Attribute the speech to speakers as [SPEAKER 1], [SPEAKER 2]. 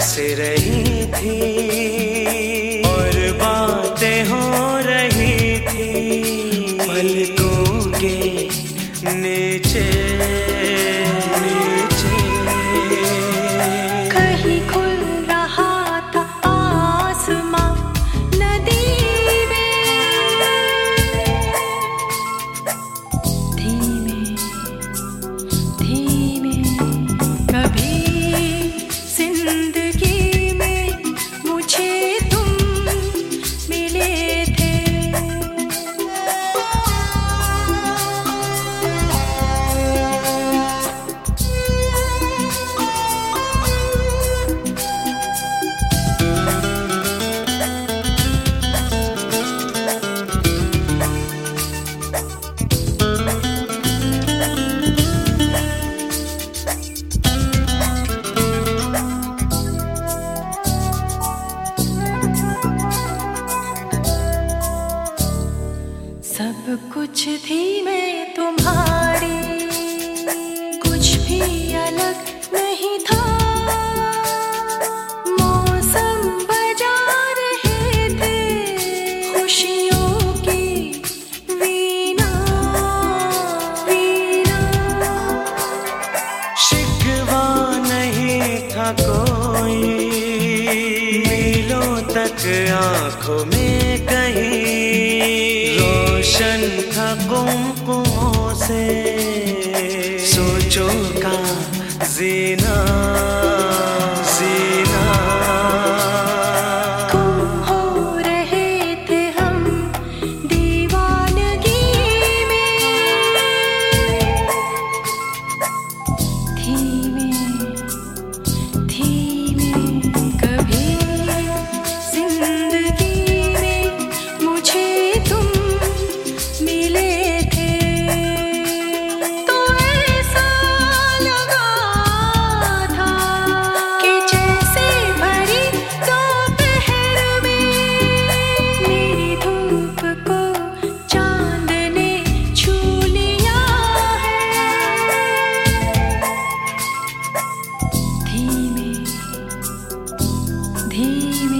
[SPEAKER 1] हंस रही थी और बातें हो रही थी पलकों के नीचे।
[SPEAKER 2] कुछ थी मैं तुम्हारी, कुछ भी अलग नहीं था। मौसम बजा रहे थे, खुशियों की वीणा वीणा।
[SPEAKER 1] शिकवा नहीं था कोई, मीलों तक आँखों में कहीं था कुमकुमों से। You.